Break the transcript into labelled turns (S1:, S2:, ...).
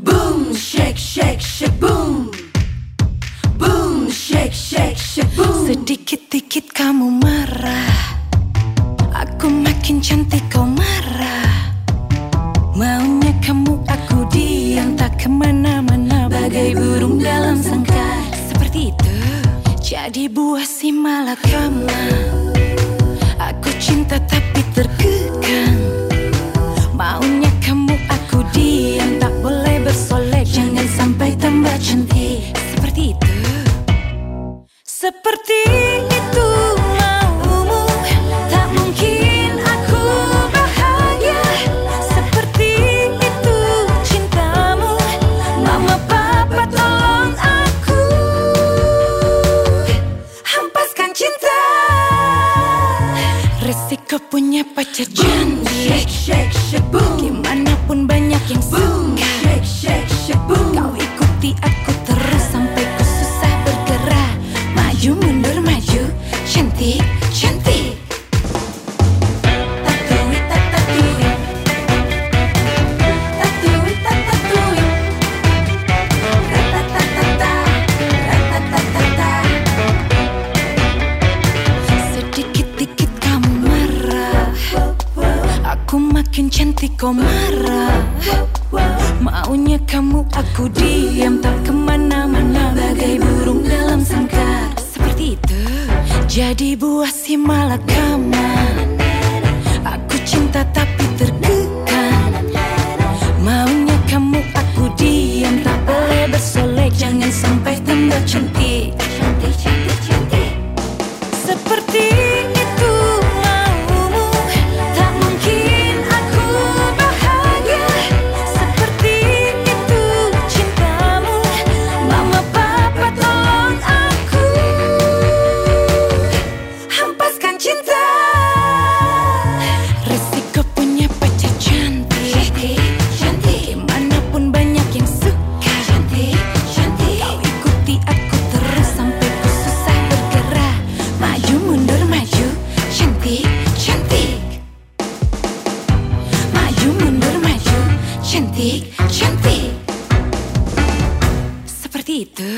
S1: Boom, shake, shake, shake, boom. Boom, shake, shake, shake, boom.
S2: Sedikit-dikit kamu marah. Aku makin cantik kau marah. Maunya kamu aku diam. Tak ke mana-mana Bagai burung dalam sangkar. Seperti itu. Jadi buah si malakama Seperti itu maumu. Tak mungkin aku bahagia. Seperti itu cintamu. Mama papa tolong aku. Hempaskan cinta. Resiko punya pacar cantik Aku makin cantik kau marah. Maunya kamu aku diam tak ke mana-mana Jadi buah si malakama. Aku cinta tapi terkekang Maunya kamu aku diam. Tak boleh bersolek Jangan sampai tambah cantik Cantik, cantik, cantik. Seperti Maju mundur maju. Cantik, cantik. Seperti itu